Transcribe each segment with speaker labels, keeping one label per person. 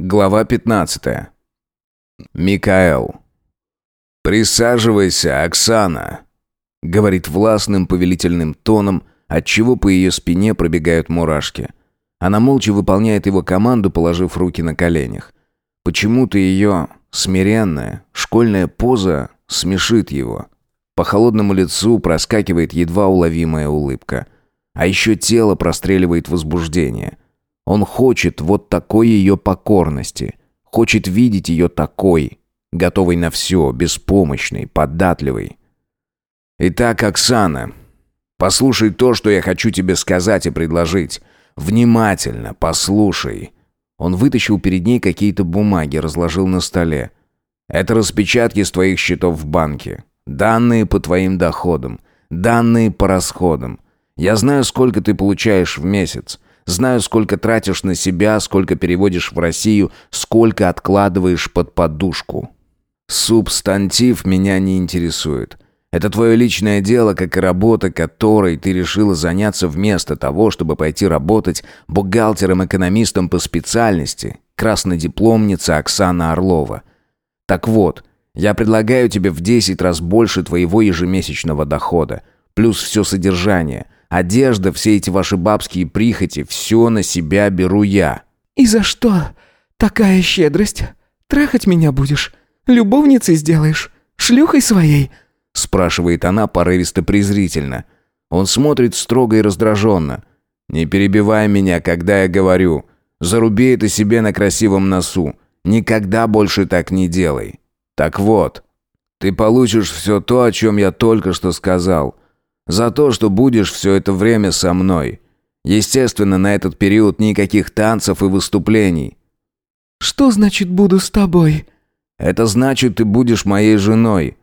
Speaker 1: Глава 15. Микаэл. «Присаживайся, Оксана», — говорит властным повелительным тоном, отчего по ее спине пробегают мурашки. Она молча выполняет его команду, положив руки на коленях. Почему-то ее смиренная, школьная поза смешит его. По холодному лицу проскакивает едва уловимая улыбка. А еще тело простреливает возбуждение. Он хочет вот такой ее покорности. Хочет видеть ее такой, готовой на все, беспомощной, податливой. «Итак, Оксана, послушай то, что я хочу тебе сказать и предложить. Внимательно послушай». Он вытащил перед ней какие-то бумаги, разложил на столе. «Это распечатки с твоих счетов в банке. Данные по твоим доходам. Данные по расходам. Я знаю, сколько ты получаешь в месяц. Знаю, сколько тратишь на себя, сколько переводишь в Россию, сколько откладываешь под подушку. Субстантив меня не интересует. Это твое личное дело, как и работа, которой ты решила заняться вместо того, чтобы пойти работать бухгалтером-экономистом по специальности, краснодипломница Оксана Орлова. Так вот, я предлагаю тебе в 10 раз больше твоего ежемесячного дохода, плюс все содержание, одежда, все эти ваши бабские прихоти, все на себя беру я.
Speaker 2: «И за что такая щедрость? Трахать меня будешь? Любовницей сделаешь? Шлюхой своей?»
Speaker 1: спрашивает она порывисто-презрительно. Он смотрит строго и раздраженно. «Не перебивай меня, когда я говорю. Заруби это себе на красивом носу. Никогда больше так не делай. Так вот, ты получишь все то, о чем я только что сказал. За то, что будешь все это время со мной. Естественно, на этот период никаких танцев и выступлений.
Speaker 2: «Что значит «буду с тобой»?»
Speaker 1: Это значит, ты будешь моей женой.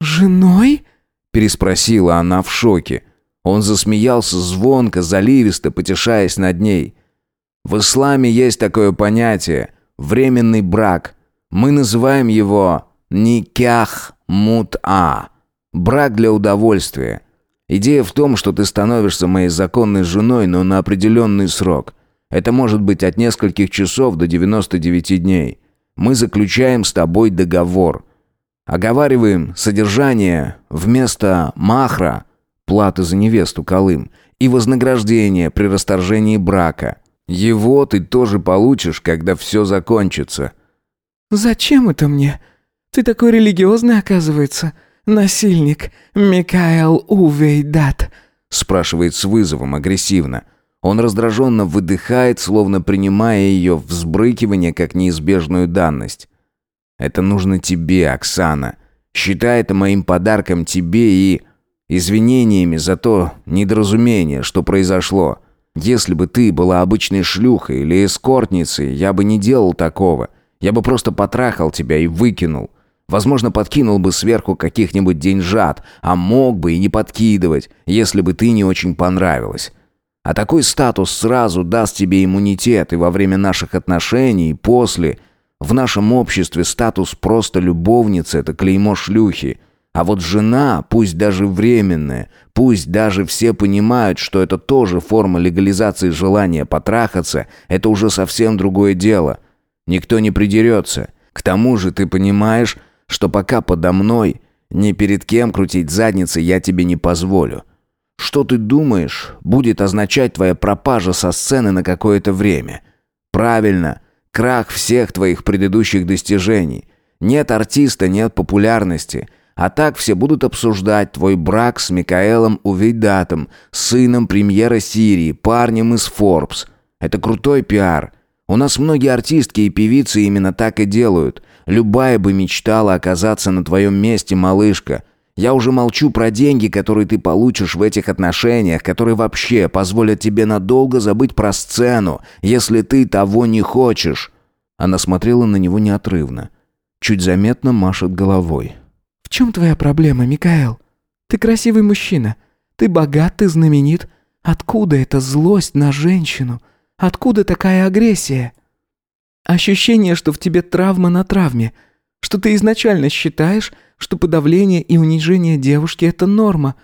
Speaker 2: «Женой?»
Speaker 1: – переспросила она в шоке. Он засмеялся звонко, заливисто, потешаясь над ней. «В исламе есть такое понятие – временный брак. Мы называем его никях мут-а – брак для удовольствия. Идея в том, что ты становишься моей законной женой, но на определенный срок. Это может быть от нескольких часов до 99 дней. Мы заключаем с тобой договор – Оговариваем содержание вместо махра, платы за невесту Колым, и вознаграждение при расторжении брака. Его ты тоже получишь, когда все закончится.
Speaker 2: «Зачем это мне? Ты такой религиозный, оказывается. Насильник Микаэл Увейдат»,
Speaker 1: спрашивает с вызовом агрессивно. Он раздраженно выдыхает, словно принимая ее взбрыкивание как неизбежную данность. Это нужно тебе, Оксана. Считай это моим подарком тебе и извинениями за то недоразумение, что произошло. Если бы ты была обычной шлюхой или эскортницей, я бы не делал такого. Я бы просто потрахал тебя и выкинул. Возможно, подкинул бы сверху каких-нибудь деньжат, а мог бы и не подкидывать, если бы ты не очень понравилась. А такой статус сразу даст тебе иммунитет и во время наших отношений, и после, в нашем обществе статус просто любовницы – это клеймо шлюхи. А вот жена, пусть даже временная, пусть даже все понимают, что это тоже форма легализации желания потрахаться, это уже совсем другое дело. Никто не придерется. К тому же ты понимаешь, что пока подо мной, ни перед кем крутить задницы я тебе не позволю. Что ты думаешь, будет означать твоя пропажа со сцены на какое-то время? Правильно – Крах всех твоих предыдущих достижений. Нет артиста, нет популярности. А так все будут обсуждать твой брак с Микаэлом Увейдатом, сыном премьера Сирии, парнем из Forbes. Это крутой пиар. У нас многие артистки и певицы именно так и делают. Любая бы мечтала оказаться на твоем месте, малышка. Я уже молчу про деньги, которые ты получишь в этих отношениях, которые вообще позволят тебе надолго забыть про сцену, если ты того не хочешь». Она смотрела на него неотрывно. Чуть заметно машет головой.
Speaker 2: «В чем твоя проблема, Микаэл? Ты красивый мужчина. Ты богат, ты знаменит. Откуда эта злость на женщину? Откуда такая агрессия? Ощущение, что в тебе травма на травме. Что ты изначально считаешь, что подавление и унижение девушки – это норма.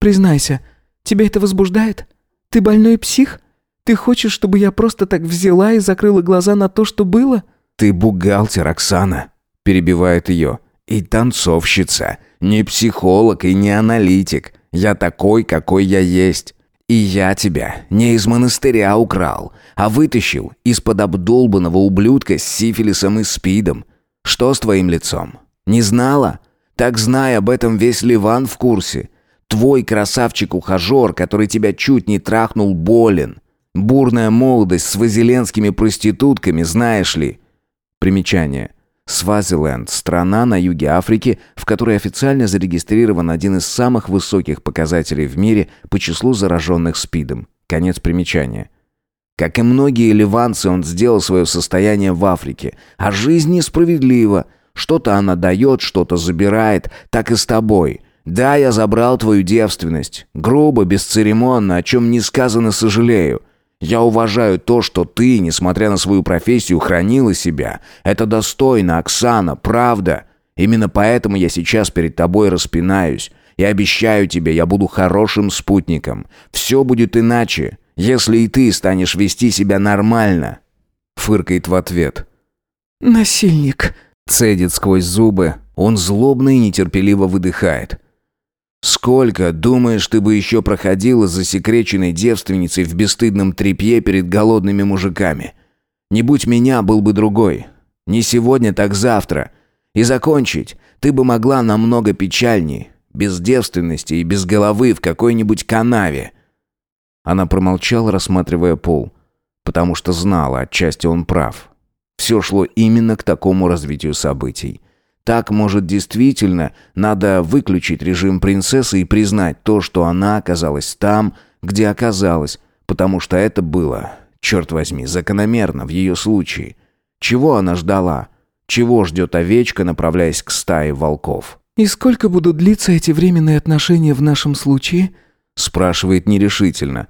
Speaker 2: Признайся, тебя это возбуждает? Ты больной псих? Ты хочешь, чтобы я просто так взяла и закрыла глаза на то, что было?»
Speaker 1: «Ты бухгалтер, Оксана», — перебивает ее. «И танцовщица. Не психолог и не аналитик. Я такой, какой я есть. И я тебя не из монастыря украл, а вытащил из-под обдолбанного ублюдка с сифилисом и спидом. Что с твоим лицом? Не знала? Так знай, об этом весь Ливан в курсе. Твой красавчик-ухажер, который тебя чуть не трахнул, болен. Бурная молодость с вазеленскими проститутками, знаешь ли. Примечание. Свазиленд – страна на юге Африки, в которой официально зарегистрирован один из самых высоких показателей в мире по числу зараженных СПИДом. Конец примечания. Как и многие ливанцы, он сделал свое состояние в Африке. А жизнь несправедлива. Что-то она дает, что-то забирает. Так и с тобой. Да, я забрал твою девственность. Грубо, бесцеремонно, о чем не сказано сожалею. Я уважаю то, что ты, несмотря на свою профессию, хранила себя. Это достойно, Оксана, правда. Именно поэтому я сейчас перед тобой распинаюсь. И обещаю тебе, я буду хорошим спутником. Все будет иначе, если и ты станешь вести себя нормально. Фыркает в ответ.
Speaker 2: «Насильник», —
Speaker 1: цедит сквозь зубы. Он злобно и нетерпеливо выдыхает. Сколько, думаешь, ты бы еще проходила за секреченной девственницей в бесстыдном тряпье перед голодными мужиками? Не будь меня, был бы другой. Не сегодня, так завтра. И закончить ты бы могла намного печальнее, без девственности и без головы в какой-нибудь канаве. Она промолчала, рассматривая пол, потому что знала, отчасти он прав. Все шло именно к такому развитию событий. Так, может, действительно надо выключить режим принцессы и признать то, что она оказалась там, где оказалась, потому что это было, черт возьми, закономерно в ее случае. Чего она ждала? Чего ждет овечка, направляясь к стае волков?
Speaker 2: «И сколько будут длиться эти временные отношения в нашем случае?»
Speaker 1: спрашивает нерешительно.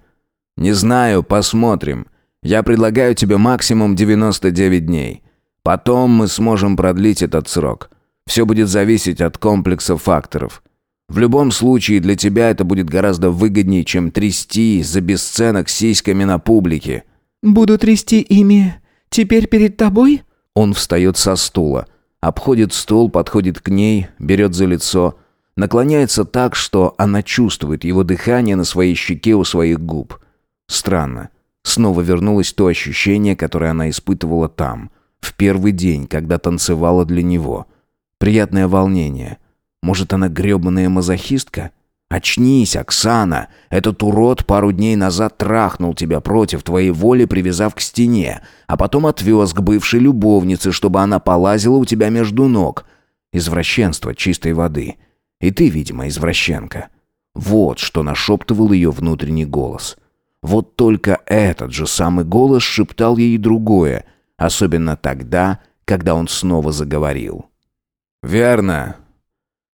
Speaker 1: «Не знаю, посмотрим. Я предлагаю тебе максимум 99 дней. Потом мы сможем продлить этот срок. Все будет зависеть от комплекса факторов. В любом случае для тебя это будет гораздо выгоднее, чем трясти за бесценок сиськами на публике.
Speaker 2: «Буду трясти ими теперь перед тобой?»
Speaker 1: Он встает со стула, обходит стол, подходит к ней, берет за лицо, наклоняется так, что она чувствует его дыхание на своей щеке у своих губ. Странно. Снова вернулось то ощущение, которое она испытывала там, в первый день, когда танцевала для него – Приятное волнение. Может, она грёбаная мазохистка? Очнись, Оксана. Этот урод пару дней назад трахнул тебя против твоей воли, привязав к стене, а потом отвез к бывшей любовнице, чтобы она полазила у тебя между ног. Извращенство чистой воды. И ты, видимо, извращенка. Вот что нашептывал ее внутренний голос. Вот только этот же самый голос шептал ей другое, особенно тогда, когда он снова заговорил. «Верно.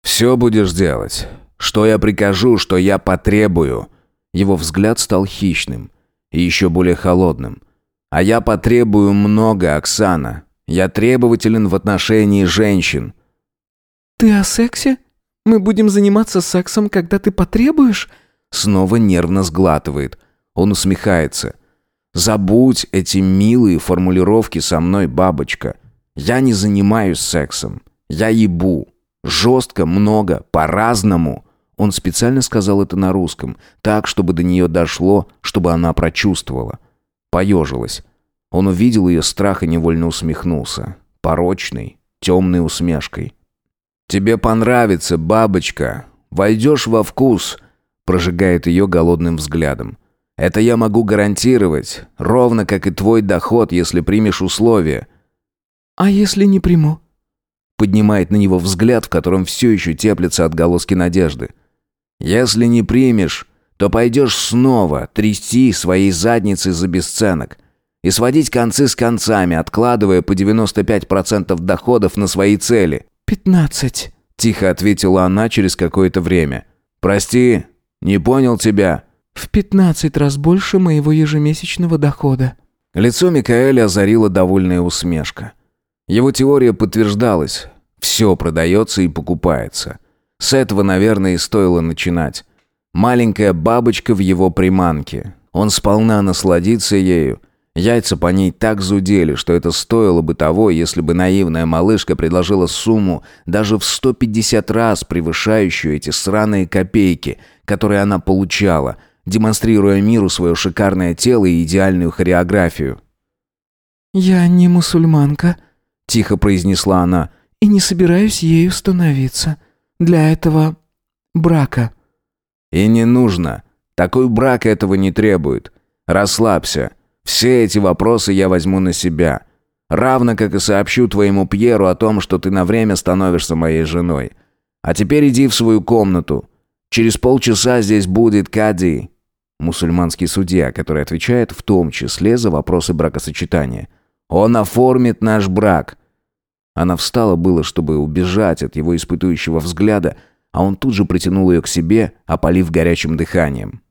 Speaker 1: Все будешь делать. Что я прикажу, что я потребую». Его взгляд стал хищным и еще более холодным. «А я потребую много, Оксана. Я требователен в отношении женщин».
Speaker 2: «Ты о сексе? Мы будем заниматься сексом, когда ты потребуешь?»
Speaker 1: Снова нервно сглатывает. Он усмехается. «Забудь эти милые формулировки со мной, бабочка. Я не занимаюсь сексом. Я ебу. Жестко, много, по-разному. Он специально сказал это на русском, так, чтобы до нее дошло, чтобы она прочувствовала. Поежилась. Он увидел ее страх и невольно усмехнулся. Порочной, темной усмешкой. «Тебе понравится, бабочка. Войдешь во вкус», — прожигает ее голодным взглядом. «Это я могу гарантировать, ровно как и твой доход, если примешь условия».
Speaker 2: «А если не приму?»
Speaker 1: Поднимает на него взгляд, в котором все еще теплятся отголоски надежды. «Если не примешь, то пойдешь снова трясти своей задницей за бесценок и сводить концы с концами, откладывая по 95% доходов на свои цели».
Speaker 2: «Пятнадцать», —
Speaker 1: тихо ответила она через какое-то время. «Прости, не понял тебя».
Speaker 2: «В пятнадцать раз больше моего ежемесячного дохода».
Speaker 1: Лицо Микаэля озарила довольная усмешка. Его теория подтверждалась. Все продается и покупается. С этого, наверное, и стоило начинать. Маленькая бабочка в его приманке. Он сполна насладится ею Яйца по ней так зудели, что это стоило бы того, если бы наивная малышка предложила сумму даже в 150 раз превышающую эти сраные копейки, которые она получала, демонстрируя миру свое шикарное тело и идеальную хореографию.
Speaker 2: «Я не мусульманка», —
Speaker 1: тихо произнесла она, —
Speaker 2: «и не собираюсь ею становиться. Для этого брака».
Speaker 1: «И не нужно. Такой брак этого не требует. Расслабься. Все эти вопросы я возьму на себя. Равно как и сообщу твоему Пьеру о том, что ты на время становишься моей женой. А теперь иди в свою комнату. Через полчаса здесь будет Кади, мусульманский судья, который отвечает в том числе за вопросы бракосочетания. Он оформит наш брак. Она встала было, чтобы убежать от его испытующего взгляда, а он тут же притянул ее к себе, опалив горячим дыханием.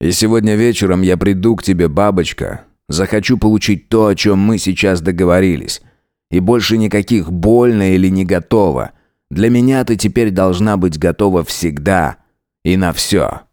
Speaker 1: «И сегодня вечером я приду к тебе, бабочка. Захочу получить то, о чем мы сейчас договорились. И больше никаких больно или не готово. Для меня ты теперь должна быть готова всегда и на все».